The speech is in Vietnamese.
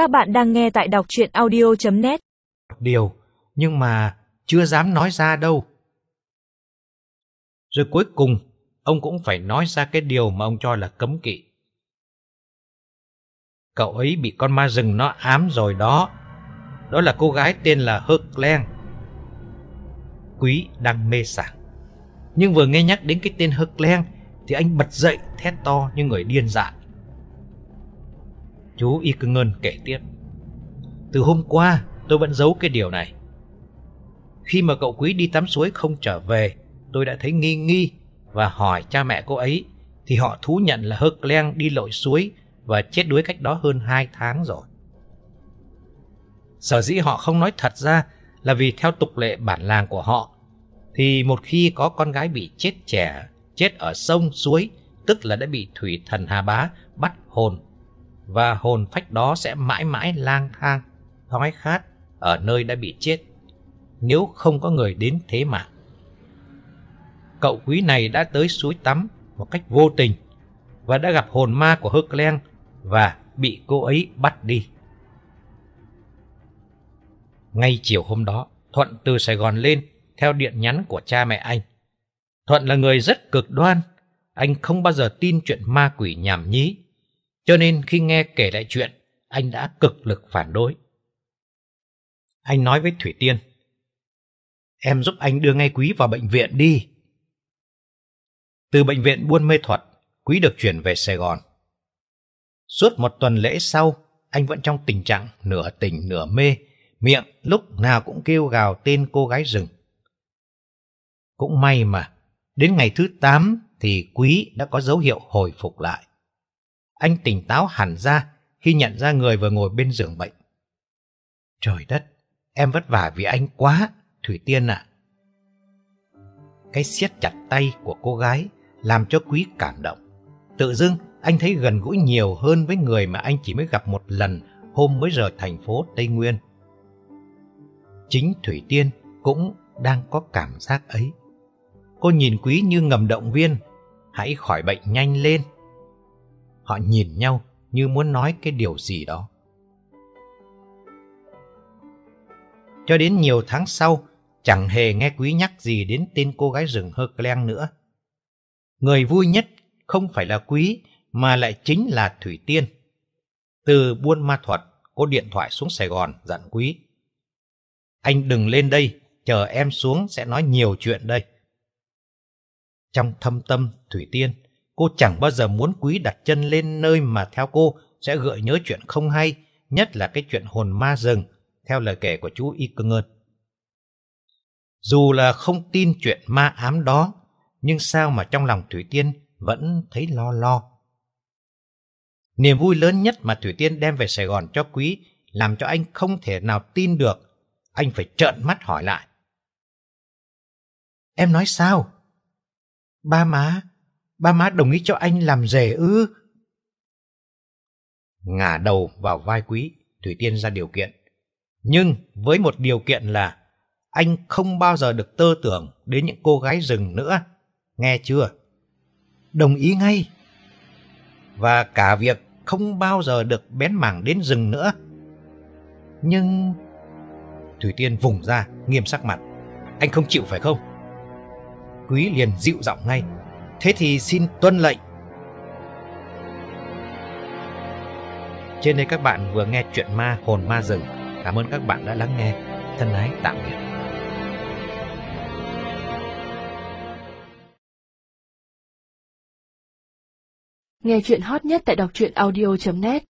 Các bạn đang nghe tại đọc chuyện audio.net Điều, nhưng mà chưa dám nói ra đâu. Rồi cuối cùng, ông cũng phải nói ra cái điều mà ông cho là cấm kỵ. Cậu ấy bị con ma rừng nó ám rồi đó. Đó là cô gái tên là Hơ Len. Quý đang mê sảng. Nhưng vừa nghe nhắc đến cái tên Hơ Len thì anh bật dậy thét to như người điên dại. Chú Y Cưng Ngân kể tiếp. Từ hôm qua tôi vẫn giấu cái điều này. Khi mà cậu quý đi tắm suối không trở về, tôi đã thấy nghi nghi và hỏi cha mẹ cô ấy thì họ thú nhận là Hơ Glen đi lội suối và chết đuối cách đó hơn hai tháng rồi. Sở dĩ họ không nói thật ra là vì theo tục lệ bản làng của họ thì một khi có con gái bị chết trẻ, chết ở sông, suối, tức là đã bị thủy thần Hà Bá bắt hồn và hồn phách đó sẽ mãi mãi lang thang, đói khát ở nơi đã bị chết nếu không có người đến thế mạng. Cậu quý này đã tới suối tắm một cách vô tình và đã gặp hồn ma của Hơ Glen và bị cô ấy bắt đi. Ngay chiều hôm đó, Thuận từ Sài Gòn lên theo điện nhắn của cha mẹ anh. Thuận là người rất cực đoan, anh không bao giờ tin chuyện ma quỷ nhảm nhí. Cho nên khi nghe kể lại chuyện, anh đã cực lực phản đối. Anh nói với Thủy Tiên, Em giúp anh đưa ngay Quý vào bệnh viện đi. Từ bệnh viện Buôn Mê Thuật, Quý được chuyển về Sài Gòn. Suốt một tuần lễ sau, anh vẫn trong tình trạng nửa tỉnh nửa mê, miệng lúc nào cũng kêu gào tên cô gái rừng. Cũng may mà, đến ngày thứ 8 thì Quý đã có dấu hiệu hồi phục lại. Anh tỉnh táo hẳn ra khi nhận ra người vừa ngồi bên giường bệnh. Trời đất, em vất vả vì anh quá, Thủy Tiên ạ. Cái siết chặt tay của cô gái làm cho Quý cảm động. Tự dưng anh thấy gần gũi nhiều hơn với người mà anh chỉ mới gặp một lần hôm mới rời thành phố Tây Nguyên. Chính Thủy Tiên cũng đang có cảm giác ấy. Cô nhìn Quý như ngầm động viên, hãy khỏi bệnh nhanh lên. Họ nhìn nhau như muốn nói cái điều gì đó. Cho đến nhiều tháng sau, chẳng hề nghe Quý nhắc gì đến tên cô gái rừng Hơ Cleng nữa. Người vui nhất không phải là Quý, mà lại chính là Thủy Tiên. Từ buôn ma thuật, cô điện thoại xuống Sài Gòn dặn Quý. Anh đừng lên đây, chờ em xuống sẽ nói nhiều chuyện đây. Trong thâm tâm Thủy Tiên, cô chẳng bao giờ muốn Quý đặt chân lên nơi mà theo cô sẽ gợi nhớ chuyện không hay, nhất là cái chuyện hồn ma rừng, theo lời kể của chú Y Cơ Ơn. Dù là không tin chuyện ma ám đó, nhưng sao mà trong lòng Thủy Tiên vẫn thấy lo lo. Niềm vui lớn nhất mà Thủy Tiên đem về Sài Gòn cho Quý làm cho anh không thể nào tin được. Anh phải trợn mắt hỏi lại. Em nói sao? Ba má, ba má đồng ý cho anh làm rể ư? Ngả đầu vào vai Quý, Thủy Tiên ra điều kiện. Nhưng với một điều kiện là anh không bao giờ được tơ tưởng đến những cô gái rừng nữa. Nghe chưa? Đồng ý ngay. Và cả việc không bao giờ được bén mảng đến rừng nữa. Nhưng... Thủy Tiên vùng ra, nghiêm sắc mặt. Anh không chịu phải không? Quý liền dịu giọng ngay. Thế thì xin tuân lệnh. Trên đây các bạn vừa nghe chuyện ma hồn ma rừng. Cảm ơn các bạn đã lắng nghe. Thân ái tạm biệt. Nghe chuyện hot nhất tại đọc truyện audio.net